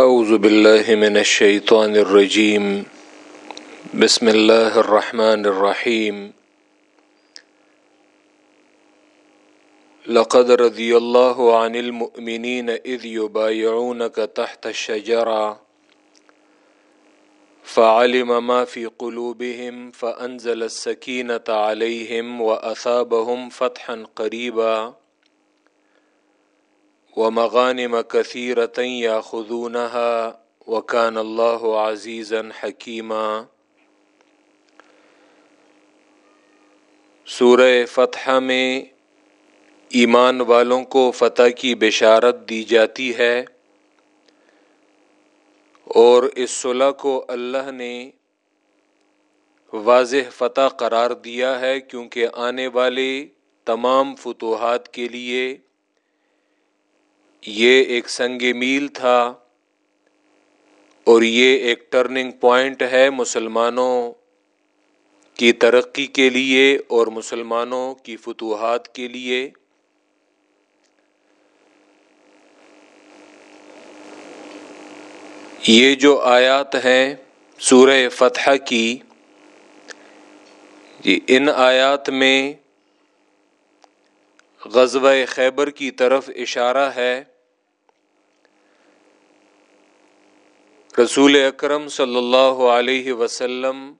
أعوذ بالله من الشيطان الرجيم. بسم الله الرحمن الرحيم. لقد رضي الله عن المؤمنين إذ يبايعونك تحت الشجرة، فعلم ما في قلوبهم، فأنزل السكينة عليهم وأثابهم فتحا قريبا. ومغانم كثيرة ياخذونها وكان الله عزيزا حكيما سورہ فتح میں ایمان والوں کو فتح کی بشارت دی جاتی ہے اور اس صلح کو اللہ نے واضح فتح قرار دیا ہے کیونکہ آنے والے تمام فتوحات کے لیے یہ ایک سنگ میل تھا اور یہ ایک ٹرننگ پوائنٹ ہے مسلمانوں کی ترقی کے لیے اور مسلمانوں کی فتوحات کے لیے۔ یہ جو آیات ہیں سورہ فتح کی جی ان آیات میں غزوہ خیبر کی طرف اشارہ ہے۔ رسول اکرم صلی اللہ علیہ وسلم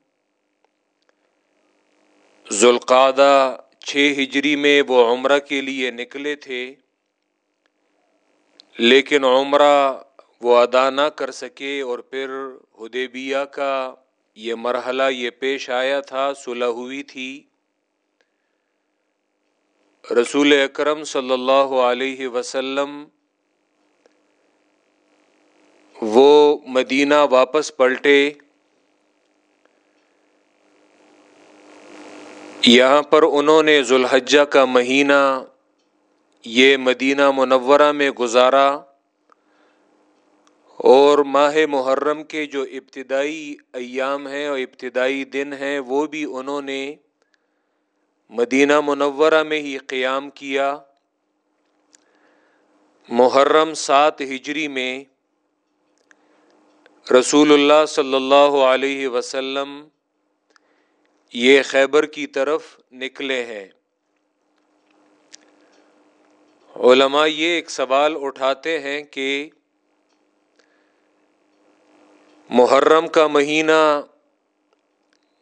ذوالقادہ چھ ہجری میں وہ عمرہ کے لیے نکلے تھے، لیکن عمرہ وہ ادا نہ کر سکے اور پھر ہدیبیہ کا یہ مرحلہ یہ پیش آیا تھا، صلح ہوئی تھی۔ رسول اکرم صلی اللہ علیہ وسلم وہ مدینہ واپس پلٹے۔ یہاں پر انہوں نے ذوالحجہ کا مہینہ یہ مدینہ منورہ میں گزارا اور ماہ محرم کے جو ابتدائی ایام ہیں اور ابتدائی دن ہیں، وہ بھی انہوں نے مدینہ منورہ میں ہی قیام کیا۔ محرم سات ہجری میں رسول اللہ صلی اللہ علیہ وسلم یہ خیبر کی طرف نکلے ہیں۔ علماء یہ ایک سوال اٹھاتے ہیں کہ محرم کا مہینہ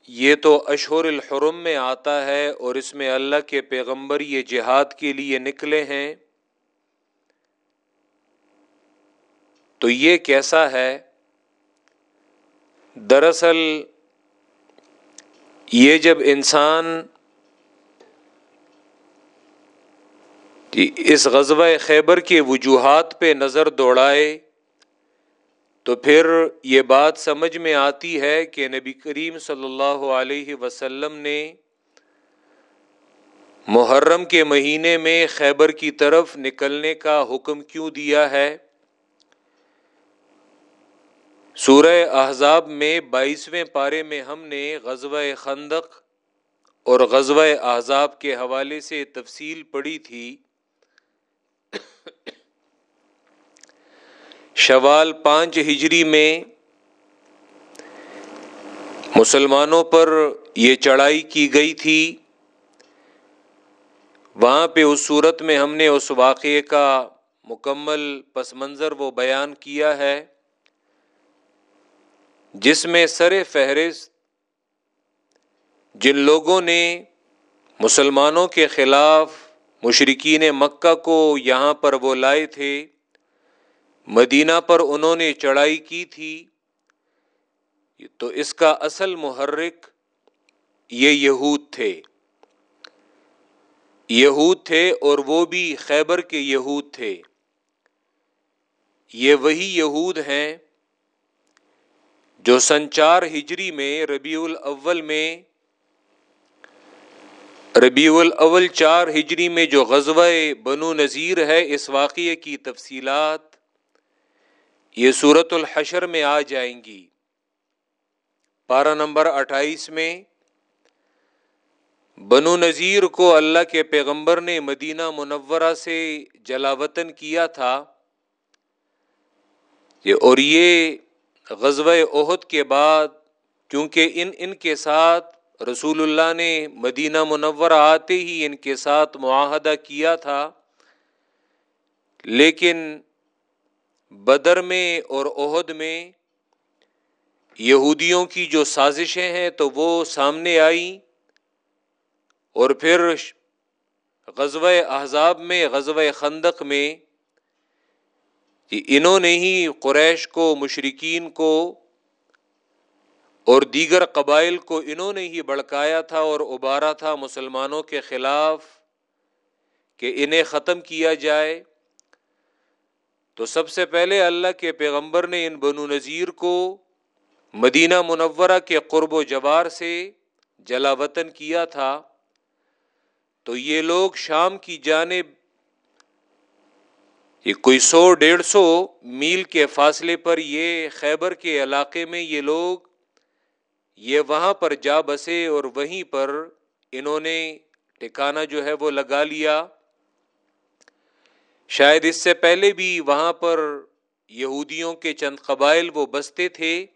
یہ تو اشہر الحرم میں آتا ہے اور اس میں اللہ کے پیغمبر یہ جہاد کے لیے نکلے ہیں۔ تو یہ کیسا ہے؟ دراصل یہ جب انسان اس غزوہ خیبر کے وجوہات پہ نظر دوڑائے تو پھر یہ بات سمجھ میں آتی ہے کہ نبی کریم صلی اللہ علیہ وسلم نے محرم کے مہینے میں خیبر کی طرف نکلنے کا حکم کیوں دیا ہے؟ سورہ احزاب میں بائیسویں پارے میں ہم نے غزوہ خندق اور غزوہ احزاب کے حوالے سے تفصیل پڑھی تھی۔ شوال پانچ ہجری میں مسلمانوں پر یہ چڑھائی کی گئی تھی۔ وہاں پہ اس صورت میں ہم نے اس واقعے کا مکمل پس منظر وہ بیان کیا ہے۔ جس میں سر فہرست، جن لوگوں نے مسلمانوں کے خلاف مشرقین مکہ کو یہاں پر وہ لائے تھے، مدینہ پر انہوں نے چڑھائی کی تھی، تو اس کا اصل محرک یہ یہود تھے۔ یہود تھے اور وہ بھی خیبر کے یہود تھے۔ یہ وہی یہود ہیں جو سن چار ہجری میں ربیع الاول میں ربیع الاول چار ہجری میں جو غزوہ بنو نذیر ہے، اس واقعے کی تفصیلات یہ صورت الحشر میں آ جائیں گی۔ پارہ نمبر اٹھائیس میں، بنو نذیر کو اللہ کے پیغمبر نے مدینہ منورہ سے جلا وطن کیا تھا۔ اور یہ غزوہ عہد کے بعد کیونکہ ان ان کے ساتھ رسول اللہ نے مدینہ منورہ آتے ہی ان کے ساتھ معاہدہ کیا تھا، لیکن بدر میں اور عہد میں یہودیوں کی جو سازشیں ہیں تو وہ سامنے آئیں اور پھر غزوہ احزاب میں، غزوہ خندق میں انہوں نے ہی قریش کو مشرقین کو اور دیگر قبائل کو انہوں نے ہی بڑکایا تھا اور ابارا تھا مسلمانوں کے خلاف کہ انہیں ختم کیا جائے۔ تو سب سے پہلے اللہ کے پیغمبر نے ان بنو نذیر کو مدینہ منورہ کے قرب و جوار سے جلا وطن کیا تھا۔ تو یہ لوگ شام کی جانب یہ کوئی سو ڈیڑھ سو میل کے فاصلے پر یہ خیبر کے علاقے میں یہ لوگ یہ وہاں پر جا بسے اور وہیں پر انہوں نے ٹھکانا جو ہے وہ لگا لیا۔ شاید اس سے پہلے بھی وہاں پر یہودیوں کے چند قبائل وہ بستے تھے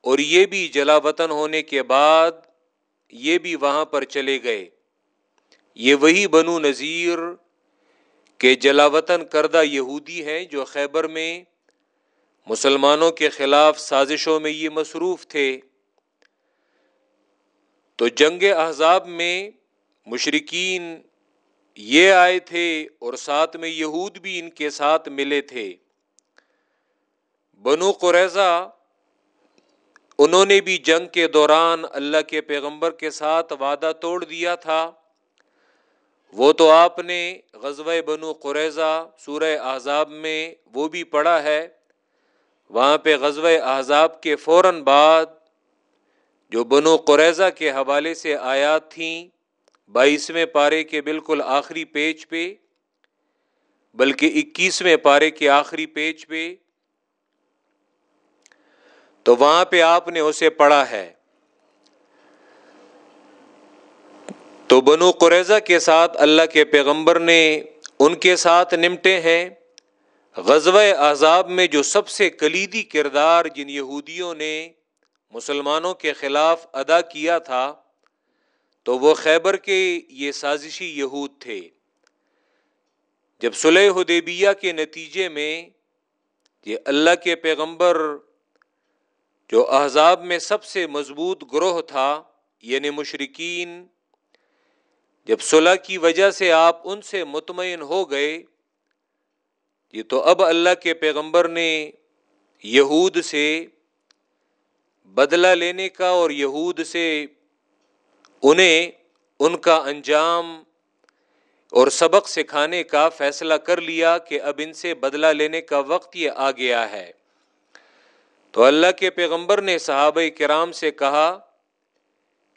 اور یہ بھی جلا وطن ہونے کے بعد یہ بھی وہاں پر چلے گئے۔ یہ وہی بنو نذیر کے جلا وطن کردہ یہودی ہیں جو خیبر میں مسلمانوں کے خلاف سازشوں میں یہ مصروف تھے۔ تو جنگ احزاب میں مشرقین یہ آئے تھے اور ساتھ میں یہود بھی ان کے ساتھ ملے تھے۔ بنو قریضہ انہوں نے بھی جنگ کے دوران اللہ کے پیغمبر کے ساتھ وعدہ توڑ دیا تھا۔ وہ تو آپ نے غزوہ بنو قریضہ سورہ احزاب میں وہ بھی پڑھا ہے۔ وہاں پہ غزوہ احزاب کے فوراً بعد جو بنو قریضہ کے حوالے سے آیات تھیں، بائیسویں پارے کے بالکل آخری پیج پہ، بلکہ اکیسویں پارے کے آخری پیج پہ، تو وہاں پہ آپ نے اسے پڑھا ہے۔ تو بنو قریضہ کے ساتھ اللہ کے پیغمبر نے ان کے ساتھ نمٹے ہیں۔ غزوہ اعضاب میں جو سب سے کلیدی کردار جن یہودیوں نے مسلمانوں کے خلاف ادا کیا تھا، تو وہ خیبر کے یہ سازشی یہود تھے۔ جب صلح حدیبیہ کے نتیجے میں یہ اللہ کے پیغمبر جو احزاب میں سب سے مضبوط گروہ تھا یعنی مشرقین جب صلح کی وجہ سے آپ ان سے مطمئن ہو گئے، یہ تو اب اللہ کے پیغمبر نے یہود سے بدلہ لینے کا اور یہود سے انہیں ان کا انجام اور سبق سکھانے کا فیصلہ کر لیا کہ اب ان سے بدلہ لینے کا وقت یہ آ گیا ہے۔ تو اللہ کے پیغمبر نے صحابہ کرام سے کہا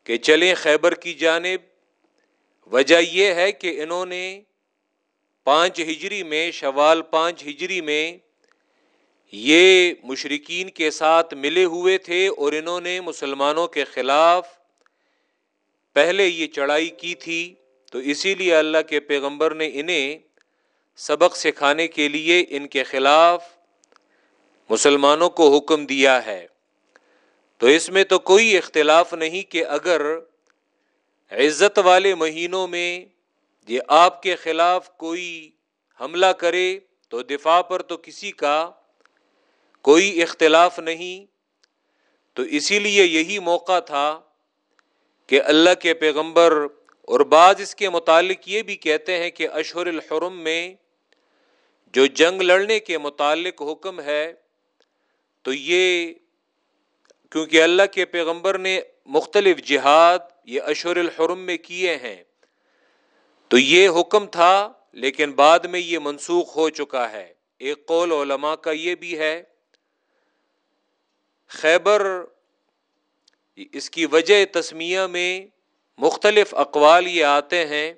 کہ چلیں خیبر کی جانب وجہ یہ ہے کہ انہوں نے پانچ ہجری میں، شوال پانچ ہجری میں یہ مشرقین کے ساتھ ملے ہوئے تھے اور انہوں نے مسلمانوں کے خلاف پہلے یہ چڑھائی کی تھی۔ تو اسی لیے اللہ کے پیغمبر نے انہیں سبق سکھانے کے لیے ان کے خلاف مسلمانوں کو حکم دیا ہے۔ تو اس میں تو کوئی اختلاف نہیں کہ اگر عزت والے مہینوں میں یہ آپ کے خلاف کوئی حملہ کرے تو دفاع پر تو کسی کا کوئی اختلاف نہیں۔ تو اسی لیے یہی موقع تھا کہ اللہ کے پیغمبر اور بعض اس کے متعلق یہ بھی کہتے ہیں کہ اشہر الحرم میں جو جنگ لڑنے کے متعلق حکم ہے، تو یہ کیونکہ اللہ کے پیغمبر نے مختلف جہاد یہ اشور الحرم میں کیے ہیں۔ تو یہ حکم تھا، لیکن بعد میں یہ منسوخ ہو چکا ہے۔ ایک قول علماء کا یہ بھی ہے، خیبر اس کی وجہ تسمیہ میں مختلف اقوال یہ آتے ہیں۔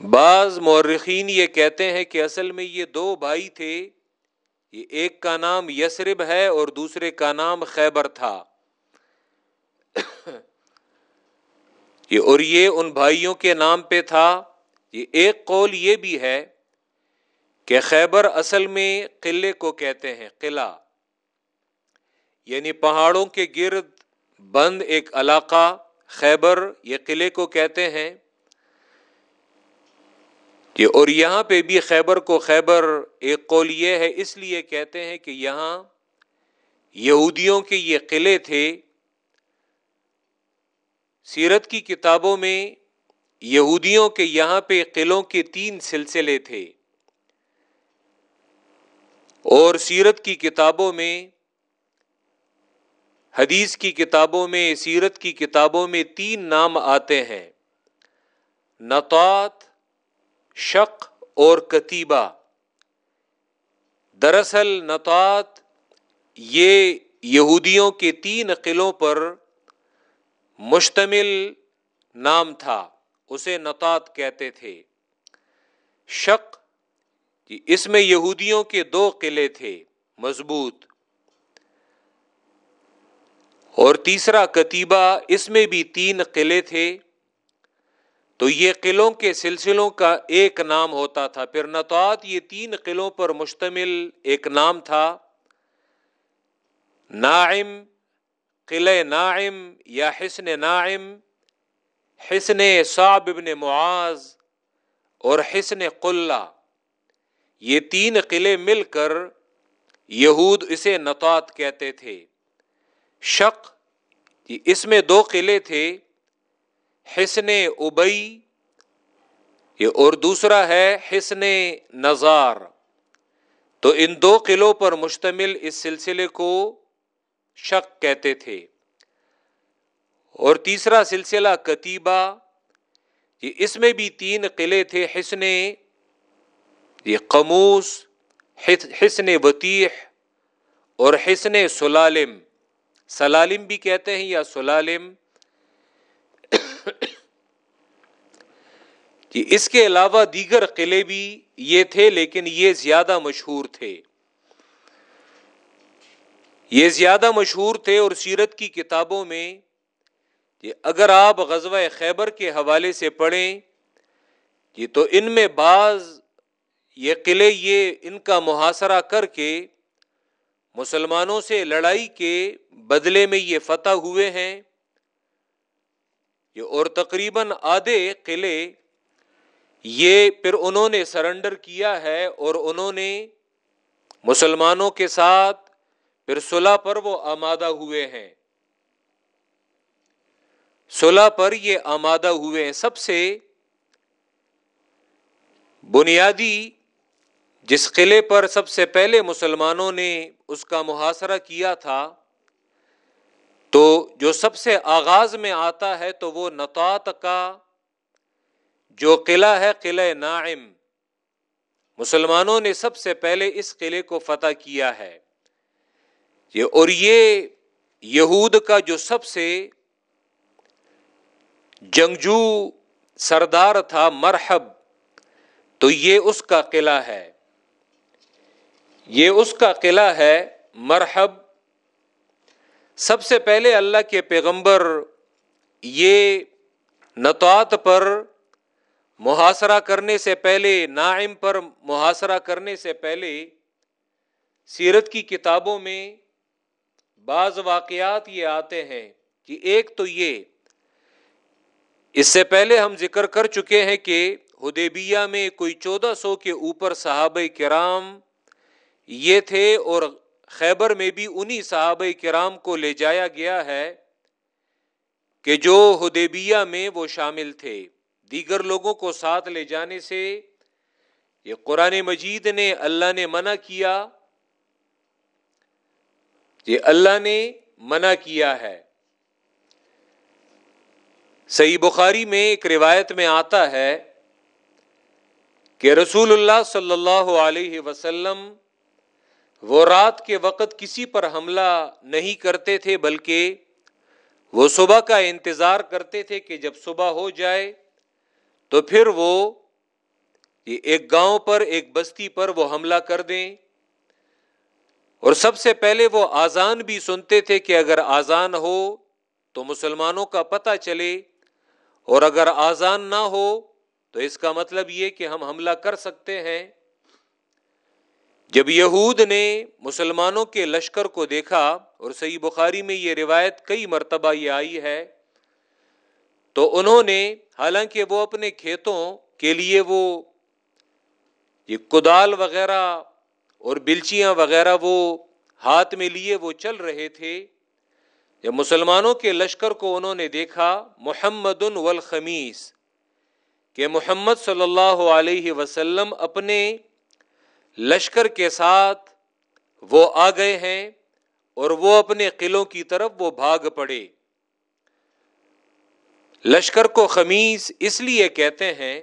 بعض مورخین یہ کہتے ہیں کہ اصل میں یہ دو بھائی تھے، یہ ایک کا نام یسرب ہے اور دوسرے کا نام خیبر تھا۔ یہ اور یہ ان بھائیوں کے نام پہ تھا، یہ ایک قول یہ بھی ہے کہ خیبر اصل میں قلعے کو کہتے ہیں، قلعہ۔ یعنی پہاڑوں کے گرد بند ایک علاقہ، خیبر یہ قلعے کو کہتے ہیں۔ کہ اور یہاں پہ بھی خیبر کو خیبر ایک قول یہ ہے، اس لیے کہتے ہیں کہ یہاں یہودیوں کے یہ قلعے تھے سیرت کی کتابوں میں یہودیوں کے یہاں پہ قلعوں کے تین سلسلے تھے۔ اور سیرت کی کتابوں میں، حدیث کی کتابوں میں، سیرت کی کتابوں میں تین نام آتے ہیں۔ نطات شق اور کتیبہ۔ دراصل نطات یہ یہودیوں کے تین قلعوں پر مشتمل نام تھا، اسے نطات کہتے تھے۔ شق جی، اس میں یہودیوں کے دو قلعے تھے، مضبوط۔ اور تیسرا کتیبہ اس میں بھی تین قلعے تھے۔ تو یہ قلعوں کے سلسلوں کا ایک نام ہوتا تھا۔ پھر نطوات یہ تین قلعوں پر مشتمل ایک نام تھا۔ نائم قلعہ نائم یا حسن نائم حسن صعب ابن معاذ اور حسن قلہ یہ تین قلعے مل کر یہود اسے نطوات کہتے تھے۔ شق، اس میں دو قلعے تھے، حسن ابئی اور دوسرا ہے حسن نظار۔ تو ان دو قلعوں پر مشتمل اس سلسلے کو شک کہتے تھے۔ اور تیسرا سلسلہ کتیبہ، یہ اس میں بھی تین قلعے تھے حسن یہ قموس حسن وطیح اور حسن سلالم۔ سلالم بھی کہتے ہیں یا سلالم۔ اس کے علاوہ دیگر قلعے بھی یہ تھے، لیکن یہ زیادہ مشہور تھے۔ یہ زیادہ مشہور تھے اور سیرت کی کتابوں میں کہ اگر آپ غزوہ خیبر کے حوالے سے پڑھیں یہ تو ان میں بعض یہ قلعے، یہ ان کا محاصرہ کر کے مسلمانوں سے لڑائی کے بدلے میں یہ فتح ہوئے ہیں۔ اور تقریباً آدھے قلعے یہ پھر انہوں نے سرنڈر کیا ہے اور انہوں نے مسلمانوں کے ساتھ پھر صلح پر وہ آمادہ ہوئے ہیں۔ صلح پر یہ آمادہ ہوئے ہیں۔ سب سے بنیادی جس قلعے پر سب سے پہلے مسلمانوں نے اس کا محاصرہ کیا تھا، تو جو سب سے آغاز میں آتا ہے تو وہ نطات کا جو قلعہ ہے، قلعہ نائم مسلمانوں نے سب سے پہلے اس قلعے کو فتح کیا ہے۔ یہ اور یہ یہود کا جو سب سے جنگجو سردار تھا مرحب، تو یہ اس کا قلعہ ہے۔ یہ اس کا قلعہ ہے مرحب۔ سب سے پہلے اللہ کے پیغمبر یہ نطوات پر محاصرہ کرنے سے پہلے نائم پر محاصرہ کرنے سے پہلے سیرت کی کتابوں میں بعض واقعات یہ آتے ہیں کہ ایک تو یہ، اس سے پہلے ہم ذکر کر چکے ہیں کہ ہدیبیہ میں کوئی چودہ سو کے اوپر صحابہ کرام یہ تھے اور خیبر میں بھی انہی صحابہ کرام کو لے جایا گیا ہے کہ جو ہدیبیہ میں وہ شامل تھے۔ دیگر لوگوں کو ساتھ لے جانے سے یہ قرآن مجید نے اللہ نے منع کیا یہ اللہ نے منع کیا ہے۔ صحیح بخاری میں ایک روایت میں آتا ہے کہ رسول اللہ صلی اللہ علیہ وسلم وہ رات کے وقت کسی پر حملہ نہیں کرتے تھے، بلکہ وہ صبح کا انتظار کرتے تھے کہ جب صبح ہو جائے تو پھر وہ ایک گاؤں پر، ایک بستی پر وہ حملہ کر دیں۔ اور سب سے پہلے وہ آزان بھی سنتے تھے کہ اگر آزان ہو تو مسلمانوں کا پتہ چلے، اور اگر آزان نہ ہو تو اس کا مطلب یہ کہ ہم حملہ کر سکتے ہیں۔ جب یہود نے مسلمانوں کے لشکر کو دیکھا، اور صحیح بخاری میں یہ روایت کئی مرتبہ یہ آئی ہے، تو انہوں نے، حالانکہ وہ اپنے کھیتوں کے لیے وہ یہ کدال وغیرہ اور بلچیاں وغیرہ وہ ہاتھ میں لیے وہ چل رہے تھے۔ جب مسلمانوں کے لشکر کو انہوں نے دیکھا، محمد والخمیس، کہ محمد صلی اللہ علیہ وسلم اپنے لشکر کے ساتھ وہ آ گئے ہیں اور وہ اپنے قلعوں کی طرف وہ بھاگ پڑے۔ لشکر کو خمیز اس لیے کہتے ہیں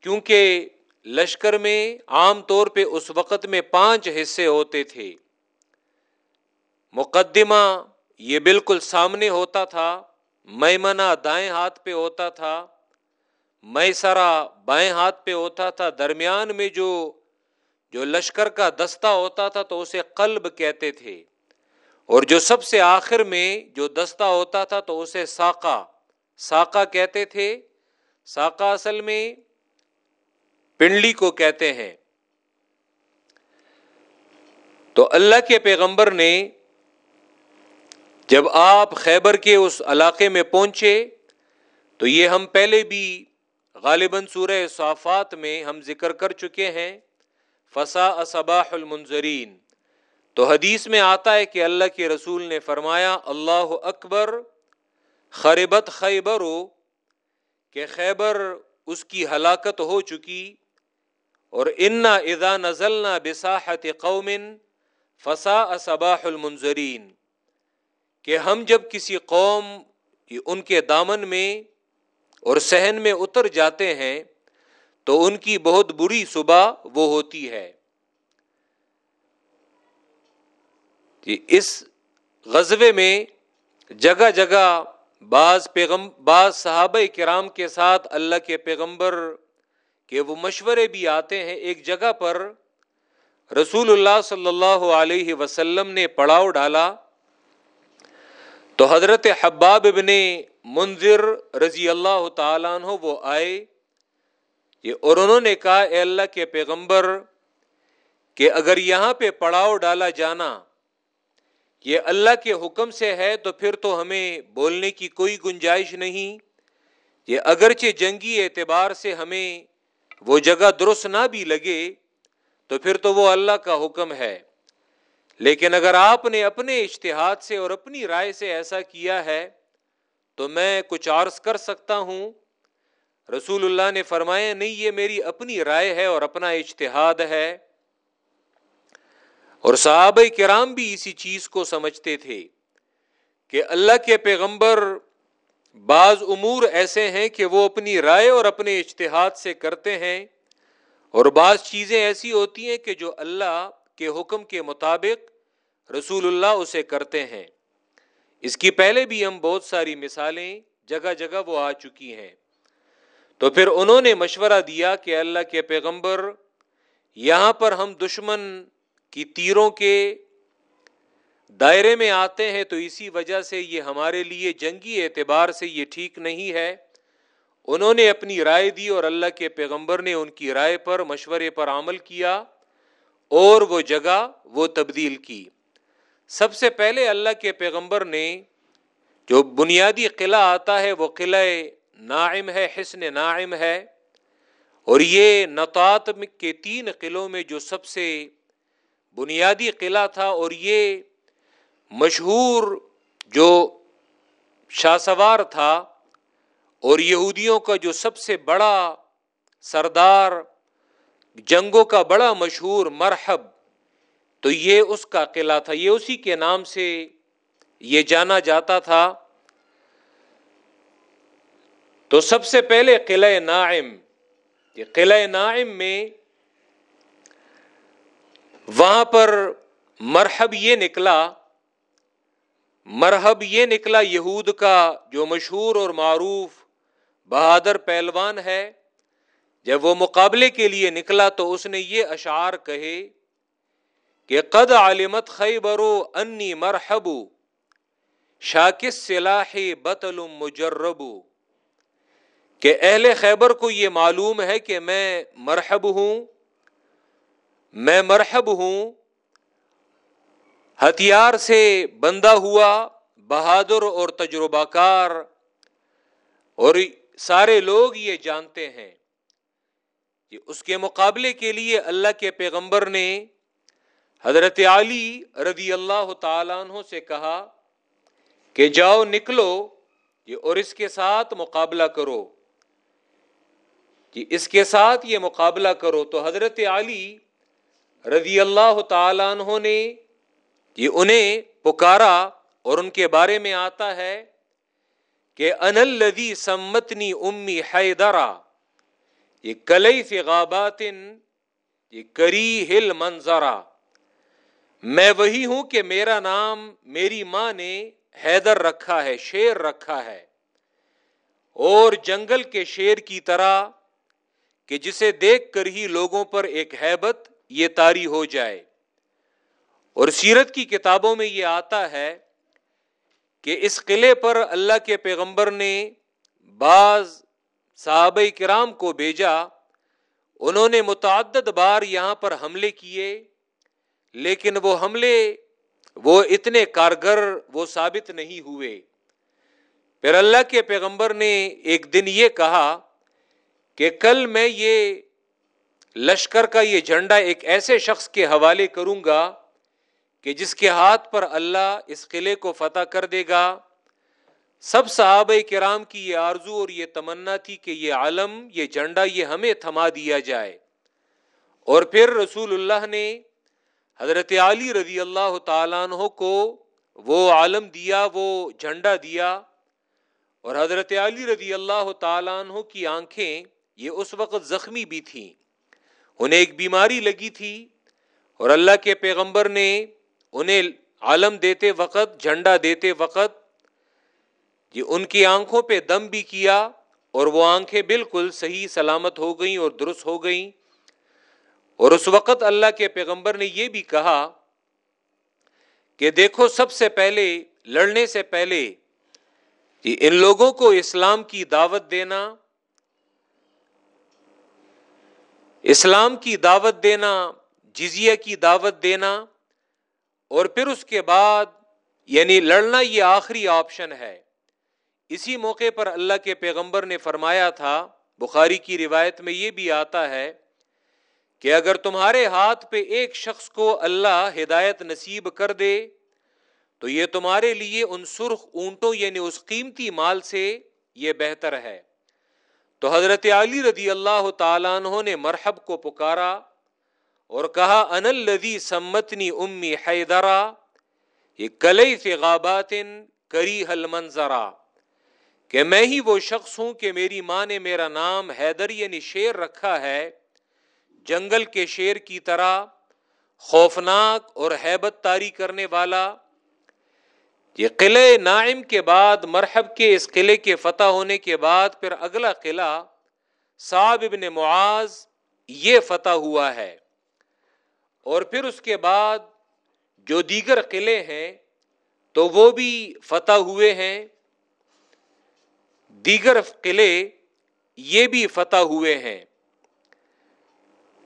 کیونکہ لشکر میں عام طور پہ اس وقت میں پانچ حصے ہوتے تھے۔ مقدمہ یہ بالکل سامنے ہوتا تھا میمنا دائیں ہاتھ پہ ہوتا تھا میسرا بائیں ہاتھ پہ ہوتا تھا۔ درمیان میں جو جو لشکر کا دستہ ہوتا تھا تو اسے قلب کہتے تھے۔ اور جو سب سے آخر میں جو دستہ ہوتا تھا تو اسے ساقا ساقا کہتے تھے۔ ساقا اصل میں پنڈلی کو کہتے ہیں۔ تو اللہ کے پیغمبر نے جب آپ خیبر کے اس علاقے میں پہنچے، تو یہ ہم پہلے بھی غالباً سورہ صافات میں ہم ذکر کر چکے ہیں۔ فسا صباح المنظرین تو حدیث میں آتا ہے کہ اللہ کے رسول نے فرمایا، اللہ اکبر، خربت خیبر ہو کہ خیبر اس کی ہلاکت ہو چکی۔ اور انا ادا نزل نہ بساحت قومن فسا صباح المنظرین کہ ہم جب کسی قوم ان کے دامن میں اور سہن میں اتر جاتے ہیں تو ان کی بہت بری صبح وہ ہوتی ہے۔ اس غزبے میں جگہ جگہ بعض پیغم، بعض صحابہ کرام کے ساتھ اللہ کے پیغمبر کے وہ مشورے بھی آتے ہیں ایک جگہ پر۔ رسول اللہ صلی اللہ علیہ وسلم نے پڑاؤ ڈالا۔ تو حضرت حباب ابن منظر رضی اللہ تعالیٰ عنہ وہ آئے۔ یہ اور انہوں نے کہا، اے اللہ کے پیغمبر، کہ اگر یہاں پہ پڑاؤ ڈالا جانا، یہ اللہ کے حکم سے ہے، تو پھر تو ہمیں بولنے کی کوئی گنجائش نہیں۔ یہ اگرچہ جنگی اعتبار سے ہمیں وہ جگہ درست نہ بھی لگے تو پھر تو وہ اللہ کا حکم ہے۔ لیکن اگر آپ نے اپنے اشتہاد سے اور اپنی رائے سے ایسا کیا ہے تو میں کچھ عرض کر سکتا ہوں۔ رسول اللہ نے فرمایا، نہیں، یہ میری اپنی رائے ہے اور اپنا اشتہاد ہے۔ اور صحابہ کرام بھی اسی چیز کو سمجھتے تھے کہ اللہ کے پیغمبر بعض امور ایسے ہیں کہ وہ اپنی رائے اور اپنے اشتہاد سے کرتے ہیں، اور بعض چیزیں ایسی ہوتی ہیں کہ جو اللہ کے حکم کے مطابق رسول اللہ اسے کرتے ہیں۔ اس کی پہلے بھی ہم بہت ساری مثالیں جگہ جگہ وہ آ چکی ہیں۔ تو پھر انہوں نے مشورہ دیا کہ اللہ کے پیغمبر یہاں پر ہم دشمن کی تیروں کے دائرے میں آتے ہیں تو اسی وجہ سے یہ ہمارے لیے جنگی اعتبار سے یہ ٹھیک نہیں ہے۔ انہوں نے اپنی رائے دی اور اللہ کے پیغمبر نے ان کی رائے پر مشورے پر عمل کیا اور وہ جگہ وہ تبدیل کی۔ سب سے پہلے اللہ کے پیغمبر نے جو بنیادی قلعہ آتا ہے وہ قلعہ نائم ہے حسن نائم ہے۔ اور یہ نطات کے تین قلعوں میں جو سب سے بنیادی قلعہ تھا اور یہ مشہور جو شاہ سوار تھا اور یہودیوں کا جو سب سے بڑا سردار، جنگوں کا بڑا مشہور مرحب، تو یہ اس کا قلعہ تھا، یہ اسی کے نام سے یہ جانا جاتا تھا۔ تو سب سے پہلے قلعہ نائم، یہ قلعہ نائم میں وہاں پر مرحب یہ نکلا۔ مرحب یہ نکلا یہود کا جو مشہور اور معروف بہادر پہلوان ہے۔ جب وہ مقابلے کے لیے نکلا تو اس نے یہ اشعار کہے کہ قد عالمت خیبرو انی مرحبو شاکس سلاح بطل مجربو کہ اہل خیبر کو یہ معلوم ہے کہ میں مرحب ہوں، میں مرحب ہوں ہتھیار سے بندہ ہوا بہادر اور تجربہ کار اور سارے لوگ یہ جانتے ہیں کہ اس کے مقابلے کے لیے اللہ کے پیغمبر نے حضرت علی رضی اللہ تعالیٰ عنہ سے کہا کہ جاؤ نکلو جی، اور اس کے ساتھ مقابلہ کرو۔ جی، اس کے ساتھ یہ مقابلہ کرو۔ تو حضرت علی رضی اللہ تعالیٰ عنہ نے یہ انہیں پکارا اور ان کے بارے میں آتا ہے کہ ان الدی سمتنی امی حیدرا، یہ کلئی فغابات یہ کری ہل منظرا میں وہی ہوں کہ میرا نام میری ماں نے حیدر رکھا ہے، شیر رکھا ہے۔ اور جنگل کے شیر کی طرح کہ جسے دیکھ کر ہی لوگوں پر ایک حیبت یہ تاری ہو جائے۔ اور سیرت کی کتابوں میں یہ آتا ہے کہ اس قلعے پر اللہ کے پیغمبر نے بعض صحابہ کرام کو بھیجا، انہوں نے متعدد بار یہاں پر حملے کیے، لیکن وہ حملے، وہ اتنے کارگر، وہ ثابت نہیں ہوئے۔ پھر اللہ کے پیغمبر نے ایک دن یہ کہا کہ کل میں یہ لشکر کا یہ جھنڈا ایک ایسے شخص کے حوالے کروں گا کہ جس کے ہاتھ پر اللہ اس قلعے کو فتح کر دے گا، سب صحابہ کرام کی یہ آرزو اور یہ تمنا تھی کہ یہ عالم، یہ جھنڈا، یہ ہمیں تھما دیا جائے۔ اور پھر رسول اللہ نے حضرت علی رضی اللہ تعالیٰ عنہ کو وہ عالم دیا، وہ جھنڈا دیا۔ اور حضرت علی رضی اللہ تعالیٰ عنہ کی آنکھیں یہ اس وقت زخمی بھی تھیں۔ انہیں ایک بیماری لگی تھی اور اللہ کے پیغمبر نے انہیں عالم دیتے وقت، جھنڈا دیتے وقت یہ ان کی آنکھوں پہ دم بھی کیا اور وہ آنکھیں بالکل صحیح سلامت ہو گئیں اور درست ہو گئیں۔ اور اس وقت اللہ کے پیغمبر نے یہ بھی کہا کہ دیکھو، سب سے پہلے، لڑنے سے پہلے ان لوگوں کو اسلام کی دعوت دینا، اسلام کی دعوت دینا، جزیہ کی دعوت دینا اور پھر اس کے بعد یعنی لڑنا یہ آخری آپشن ہے۔ اسی موقع پر اللہ کے پیغمبر نے فرمایا تھا، بخاری کی روایت میں یہ بھی آتا ہے کہ اگر تمہارے ہاتھ پہ ایک شخص کو اللہ ہدایت نصیب کر دے، تو یہ تمہارے لیے ان سرخ اونٹوں یعنی اس قیمتی مال سے یہ بہتر ہے۔ تو حضرت علی رضی اللہ تعالیٰ عنہ نے مرحب کو پکارا۔ اور کہا ان الدی سمتنی امی حیدرا، یہ کلئی فغابات کری حل منظرا کہ میں ہی وہ شخص ہوں کہ میری ماں نے میرا نام حیدر یعنی شیر رکھا ہے، جنگل کے شیر کی طرح، خوفناک اور حیبت تاری کرنے والا۔ یہ قلعے نائم کے بعد، مرحب کے اس قلعے کے فتح ہونے کے بعد، پھر اگلا قلعہ صاحب ابن معاذ، یہ فتح ہوا ہے۔ اور پھر اس کے بعد جو دیگر قلعے ہیں تو وہ بھی فتح ہوئے ہیں۔ دیگر قلعے یہ بھی فتح ہوئے ہیں۔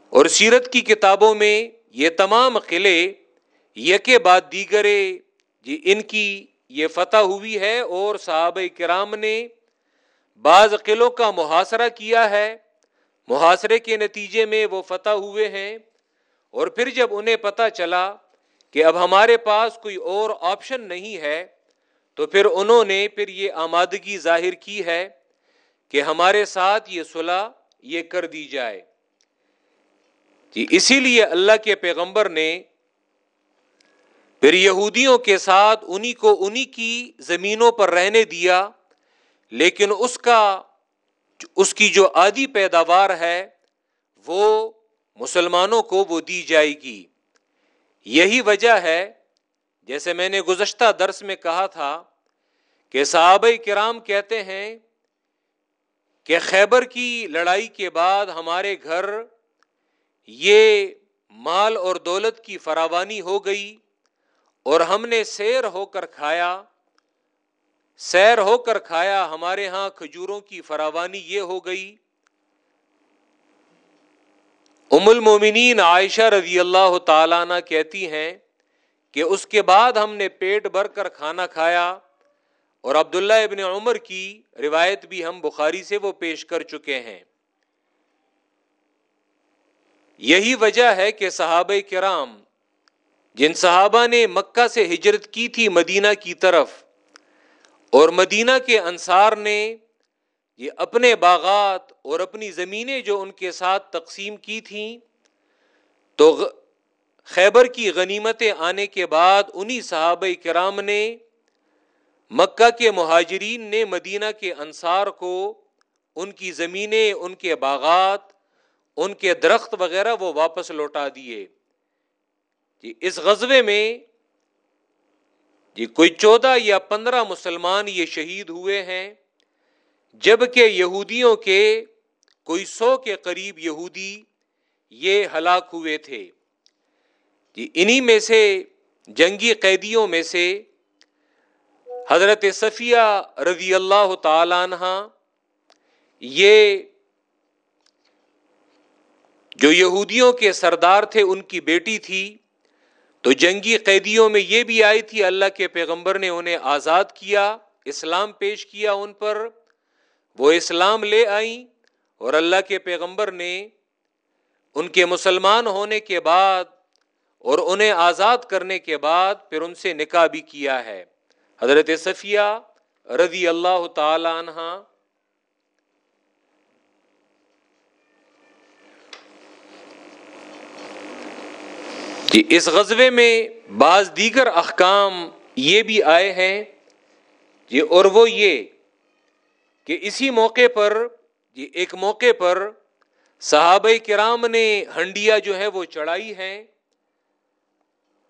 اور سیرت کی کتابوں میں یہ تمام قلعے یکے بعد دیگرے جی ان کی یہ فتح ہوئی ہے اور صحابہ کرام نے بعض قلعوں کا محاصرہ کیا ہے۔ محاصرے کے نتیجے میں وہ فتح ہوئے ہیں۔ اور پھر جب انہیں پتا چلا کہ اب ہمارے پاس کوئی اور آپشن نہیں ہے، تو پھر انہوں نے پھر یہ آمادگی ظاہر کی ہے کہ ہمارے ساتھ یہ صلح یہ کر دی جائے۔ جی اسی لیے اللہ کے پیغمبر نے پھر یہودیوں کے ساتھ انہی کو انہی کی زمینوں پر رہنے دیا، لیکن اس کا، اس کی جو آدھی پیداوار ہے، وہ مسلمانوں کو وہ دی جائے گی۔ یہی وجہ ہے، جیسے میں نے گزشتہ درس میں کہا تھا، کہ صحابہ کرام کہتے ہیں کہ خیبر کی لڑائی کے بعد ہمارے گھر یہ مال اور دولت کی فراوانی ہو گئی اور ہم نے سیر ہو کر کھایا۔ سیر ہو کر کھایا، ہمارے ہاں کھجوروں کی فراوانی یہ ہو گئی۔ ام المومنین عائشہ رضی اللہ تعالیٰ کہتی ہیں کہ اس کے بعد ہم نے پیٹ بھر کر کھانا کھایا اور عبداللہ ابن عمر کی روایت بھی ہم بخاری سے وہ پیش کر چکے ہیں۔ یہی وجہ ہے کہ صحابہ کرام جن صحابہ نے مکہ سے ہجرت کی تھی مدینہ کی طرف اور مدینہ کے انصار نے یہ اپنے باغات اور اپنی زمینیں جو ان کے ساتھ تقسیم کی تھیں، تو خیبر کی غنیمتیں آنے کے بعد انہی صحابہ کرام نے مکہ کے مہاجرین نے مدینہ کے انصار کو ان کی زمینیں، ان کے باغات، ان کے درخت وغیرہ وہ واپس لوٹا دیے۔ جی اس غزبے میں جی کوئی چودہ یا پندرہ مسلمان یہ شہید ہوئے ہیں، جبکہ یہودیوں کے کوئی سو کے قریب یہودی یہ ہلاک ہوئے تھے۔ جی انہی میں سے، جنگی قیدیوں میں سے حضرت صفیہ رضی اللہ تعالی عنہ، یہ جو یہودیوں کے سردار تھے، ان کی بیٹی تھی۔ تو جنگی قیدیوں میں یہ بھی آئی تھی، اللہ کے پیغمبر نے انہیں آزاد کیا، اسلام پیش کیا ان پر۔ وہ اسلام لے آئیں۔ اور اللہ کے پیغمبر نے ان کے مسلمان ہونے کے بعد اور انہیں آزاد کرنے کے بعد پھر ان سے نکاح بھی کیا ہے۔ حضرت صفیہ رضی اللہ تعالی عنہ جی اس غزبے میں بعض دیگر احکام یہ بھی آئے ہیں۔ جی اور وہ یہ کہ اسی موقع پر جی ایک موقع پر صحابہ کرام نے ہنڈیا جو ہے وہ چڑھائی ہے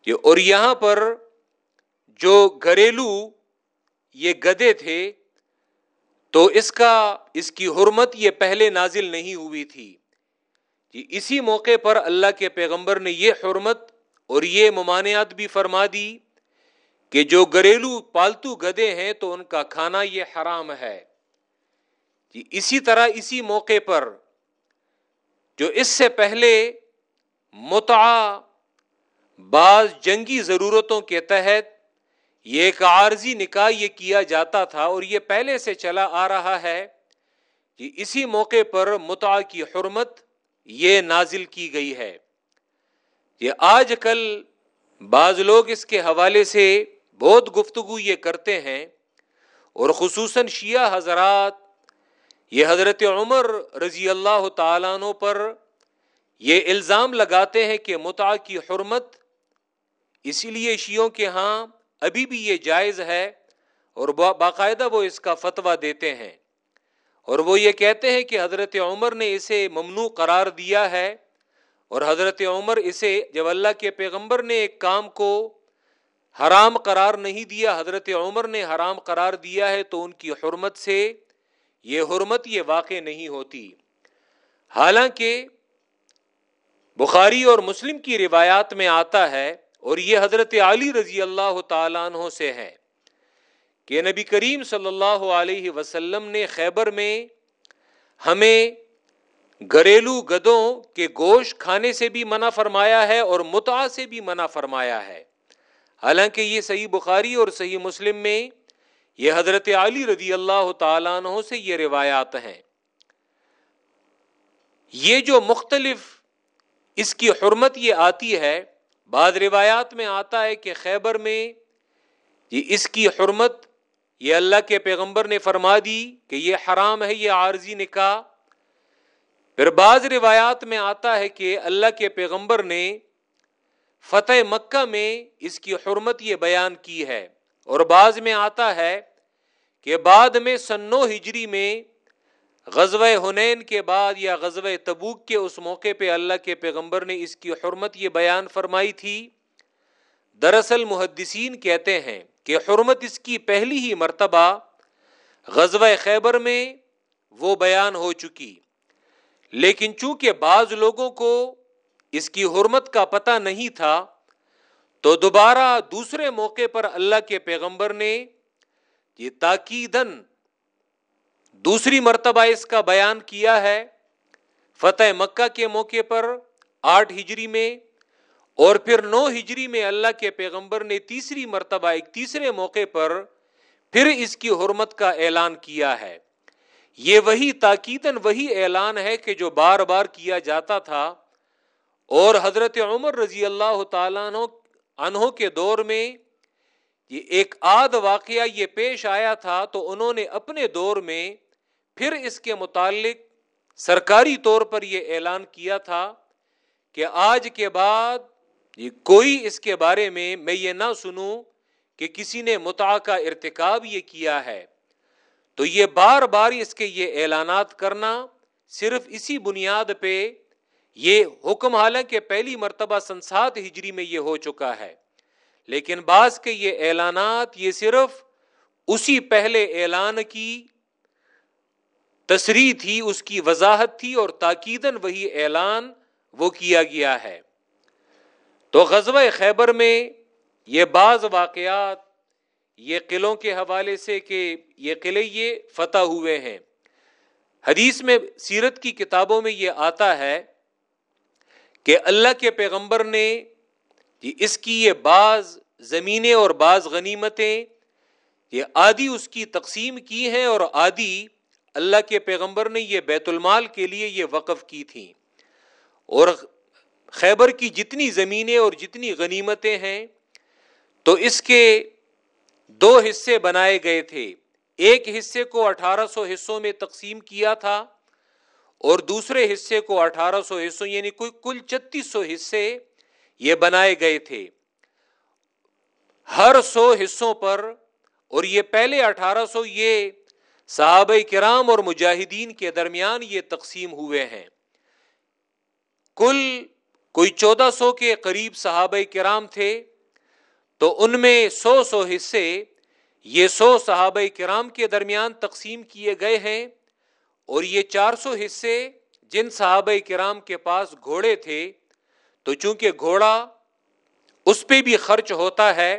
جی اور یہاں پر جو گھریلو یہ گدے تھے، تو اس کا، اس کی حرمت یہ پہلے نازل نہیں ہوئی تھی۔ جی اسی موقع پر اللہ کے پیغمبر نے یہ حرمت اور یہ ممانعت بھی فرما دی کہ جو گھریلو پالتو گدے ہیں تو ان کا کھانا یہ حرام ہے۔ جی اسی طرح اسی موقع پر جو اس سے پہلے متع بعض جنگی ضرورتوں کے تحت یہ ایک عارضی نکاح یہ کیا جاتا تھا اور یہ پہلے سے چلا آ رہا ہے کہ اسی موقع پر متع کی حرمت یہ نازل کی گئی ہے یہ آج کل بعض لوگ اس کے حوالے سے بہت گفتگو یہ کرتے ہیں اور خصوصاً شیعہ حضرات یہ حضرت عمر رضی اللہ تعالیٰ عنہ پر یہ الزام لگاتے ہیں کہ متع کی حرمت، اسی لیے شیعوں کے ہاں ابھی بھی یہ جائز ہے اور باقاعدہ وہ اس کا فتویٰ دیتے ہیں۔ اور وہ یہ کہتے ہیں کہ حضرت عمر نے اسے ممنوع قرار دیا ہے اور حضرت عمر اسے جب اللہ کے پیغمبر نے ایک کام کو حرام قرار نہیں دیا، حضرت عمر نے حرام قرار دیا ہے تو ان کی حرمت سے یہ حرمت یہ واقع نہیں ہوتی۔ حالانکہ بخاری اور مسلم کی روایات میں آتا ہے اور یہ حضرت علی رضی اللہ تعالیٰ عنہ سے ہے کہ نبی کریم صلی اللہ علیہ وسلم نے خیبر میں ہمیں گھریلو گدوں کے گوشت کھانے سے بھی منع فرمایا ہے اور متا سے بھی منع فرمایا ہے۔ حالانکہ یہ صحیح بخاری اور صحیح مسلم میں یہ حضرت علی رضی اللہ تعالیٰ عنہ سے یہ روایات ہیں۔ یہ جو مختلف اس کی حرمت یہ آتی ہے، بعض روایات میں آتا ہے کہ خیبر میں یہ اس کی حرمت، یہ اللہ کے پیغمبر نے فرما دی کہ یہ حرام ہے، یہ عارضی نکاح۔ پھر بعض روایات میں آتا ہے کہ اللہ کے پیغمبر نے فتح مکہ میں اس کی حرمت یہ بیان کی ہے۔ اور بعض میں آتا ہے کہ بعد میں سنو ہجری میں غزب ہنین کے بعد یا غزب تبوک کے اس موقع پہ اللہ کے پیغمبر نے اس کی حرمت یہ بیان فرمائی تھی۔ دراصل محدثین کہتے ہیں کہ حرمت اس کی پہلی ہی مرتبہ غزب خیبر میں وہ بیان ہو چکی۔ لیکن چونکہ بعض لوگوں کو اس کی حرمت کا پتہ نہیں تھا تو دوبارہ دوسرے موقع پر اللہ کے پیغمبر نے یہ تاکیدن دوسری مرتبہ اس کا بیان کیا ہے۔ فتح مکہ کے موقع پر آٹھ ہجری میں اور پھر نو ہجری میں اللہ کے پیغمبر نے تیسری مرتبہ ایک تیسرے موقع پر پھر اس کی حرمت کا اعلان کیا ہے۔ یہ وہی تاکیدن وہی اعلان ہے کہ جو بار بار کیا جاتا تھا اور حضرت عمر رضی اللہ تعالیٰ انہوں کے دور میں یہ ایک آد واقعہ یہ پیش آیا تھا، تو انہوں نے اپنے دور میں پھر اس کے متعلق سرکاری طور پر یہ اعلان کیا تھا کہ آج کے بعد یہ کوئی اس کے بارے میں میں یہ نہ سنوں کہ کسی نے متع کا ارتکاب یہ کیا ہے۔ تو یہ بار بار اس کے یہ اعلانات کرنا صرف اسی بنیاد پہ یہ حکم حالانکہ پہلی مرتبہ سنسات ہجری میں یہ ہو چکا ہے۔ لیکن بعض کے یہ اعلانات یہ صرف اسی پہلے اعلان کی تصریح تھی، اس کی وضاحت تھی اور تاکیدن وہی اعلان وہ کیا گیا ہے۔ تو غزوہ خیبر میں یہ بعض واقعات یہ قلعوں کے حوالے سے کہ یہ قلعے یہ فتح ہوئے ہیں۔ حدیث میں سیرت کی کتابوں میں یہ آتا ہے کہ اللہ کے پیغمبر نے اس کی یہ بعض زمینیں اور بعض غنیمتیں یہ آدھی اس کی تقسیم کی ہیں اور آدھی اللہ کے پیغمبر نے یہ بیت المال کے لیے یہ وقف کی تھیں۔ اور خیبر کی جتنی زمینیں اور جتنی غنیمتیں ہیں، تو اس کے دو حصے بنائے گئے تھے۔ ایک حصے کو اٹھارہ سو حصوں میں تقسیم کیا تھا۔ اور دوسرے حصے کو اٹھارہ سو حصوں یعنی کوئی کل چتیس سو حصے یہ بنائے گئے تھے۔ ہر سو حصوں پر، اور یہ پہلے اٹھارہ سو، یہ صحابہ کرام اور مجاہدین کے درمیان یہ تقسیم ہوئے ہیں۔ کل کوئی چودہ سو کے قریب صحابہ کرام تھے، تو ان میں سو سو حصے یہ سو صحابہ کرام کے درمیان تقسیم کیے گئے ہیں۔ اور یہ چار سو حصے جن صحابہ کرام کے پاس گھوڑے تھے، تو چونکہ گھوڑا اس پہ بھی خرچ ہوتا ہے،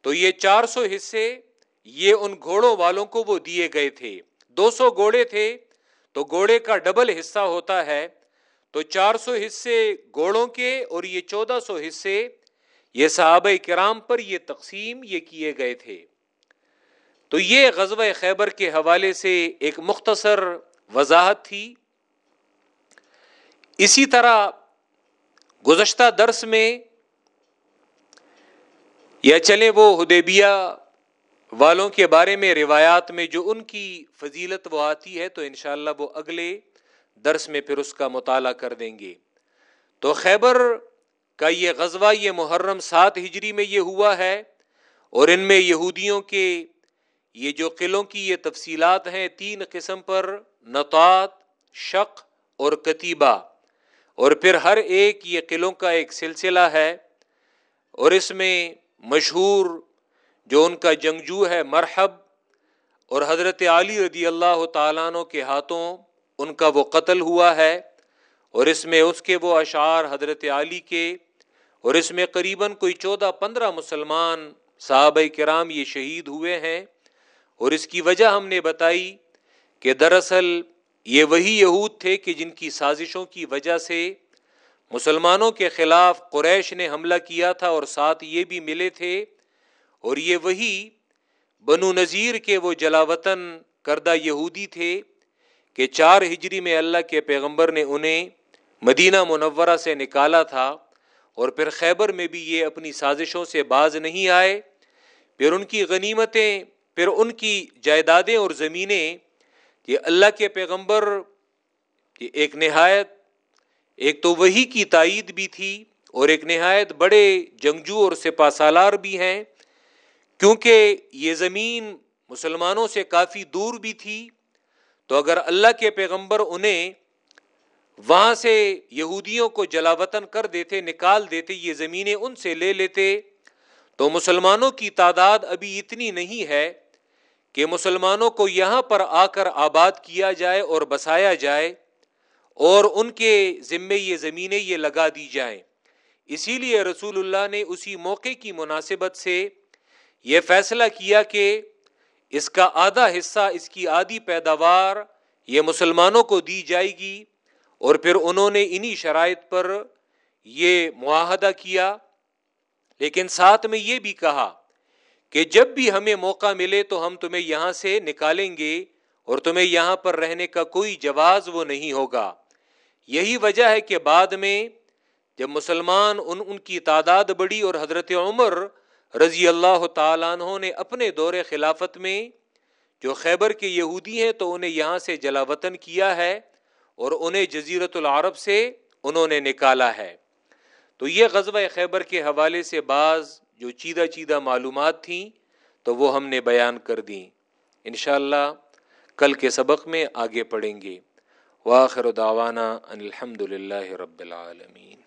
تو یہ چار سو حصے یہ ان گھوڑوں والوں کو وہ دیے گئے تھے۔ دو سو گھوڑے تھے، تو گھوڑے کا ڈبل حصہ ہوتا ہے۔ تو چار سو حصے گھوڑوں کے اور یہ چودہ سو حصے یہ صحابہ کرام پر یہ تقسیم یہ کیے گئے تھے۔ تو یہ غزوہ خیبر کے حوالے سے ایک مختصر وضاحت تھی۔ اسی طرح گزشتہ درس میں یا چلے وہ ہدیبیہ والوں کے بارے میں روایات میں جو ان کی فضیلت وہ آتی ہے تو انشاءاللہ وہ اگلے درس میں پھر اس کا مطالعہ کر دیں گے۔ تو خیبر کا یہ غزوہ، یہ محرم سات ہجری میں یہ ہوا ہے اور ان میں یہودیوں کے یہ جو قلعوں کی یہ تفصیلات ہیں تین قسم پر نطات شق اور کتیبہ۔ اور پھر ہر ایک یہ قلعوں کا ایک سلسلہ ہے۔ اور اس میں مشہور جو ان کا جنگجو ہے مرحب اور حضرت علی رضی اللہ تعالیٰ عنہ کے ہاتھوں ان کا وہ قتل ہوا ہے۔ اور اس میں اس کے وہ اشعار حضرت علی کے۔ اور اس میں قریباً کوئی چودہ پندرہ مسلمان صحابہ کرام یہ شہید ہوئے ہیں۔ اور اس کی وجہ ہم نے بتائی کہ دراصل یہ وہی یہود تھے کہ جن کی سازشوں کی وجہ سے مسلمانوں کے خلاف قریش نے حملہ کیا تھا اور ساتھ یہ بھی ملے تھے اور یہ وہی بنو نذیر کے وہ جلاوطن کردہ یہودی تھے کہ چار ہجری میں اللہ کے پیغمبر نے انہیں مدینہ منورہ سے نکالا تھا اور پھر خیبر میں بھی یہ اپنی سازشوں سے باز نہیں آئے، پھر ان کی غنیمتیں، پھر ان کی جائیدادیں اور زمینیں یہ اللہ کے پیغمبر ایک نہایت، ایک تو وہی کی تائید بھی تھی اور ایک نہایت بڑے جنگجو اور سپا سالار بھی ہیں، کیونکہ یہ زمین مسلمانوں سے کافی دور بھی تھی۔ تو اگر اللہ کے پیغمبر انہیں وہاں سے یہودیوں کو جلا وطن کر دیتے، نکال دیتے، یہ زمینیں ان سے لے لیتے، تو مسلمانوں کی تعداد ابھی اتنی نہیں ہے۔ کہ مسلمانوں کو یہاں پر آ کر آباد کیا جائے اور بسایا جائے اور ان کے ذمے یہ زمینیں یہ لگا دی جائیں۔ اسی لیے رسول اللہ نے اسی موقع کی مناسبت سے یہ فیصلہ کیا کہ اس کا آدھا حصہ، اس کی آدھی پیداوار یہ مسلمانوں کو دی جائے گی اور پھر انہوں نے انہی شرائط پر یہ معاہدہ کیا۔ لیکن ساتھ میں یہ بھی کہا کہ جب بھی ہمیں موقع ملے تو ہم تمہیں یہاں سے نکالیں گے اور تمہیں یہاں پر رہنے کا کوئی جواز وہ نہیں ہوگا۔ یہی وجہ ہے کہ بعد میں جب مسلمان ان ان کی تعداد بڑی اور حضرت عمر رضی اللہ تعالیٰ عنہ نے اپنے دور خلافت میں جو خیبر کے یہودی ہیں تو انہیں یہاں سے جلا وطن کیا ہے اور انہیں جزیرت العرب سے انہوں نے نکالا ہے۔ تو یہ غزوہ خیبر کے حوالے سے بعض جو چیدہ چیدہ معلومات تھیں تو وہ ہم نے بیان کر دیں۔ انشاءاللہ کل کے سبق میں آگے پڑھیں گے۔ واخر دعوانا ان الحمد للہ رب العالمین۔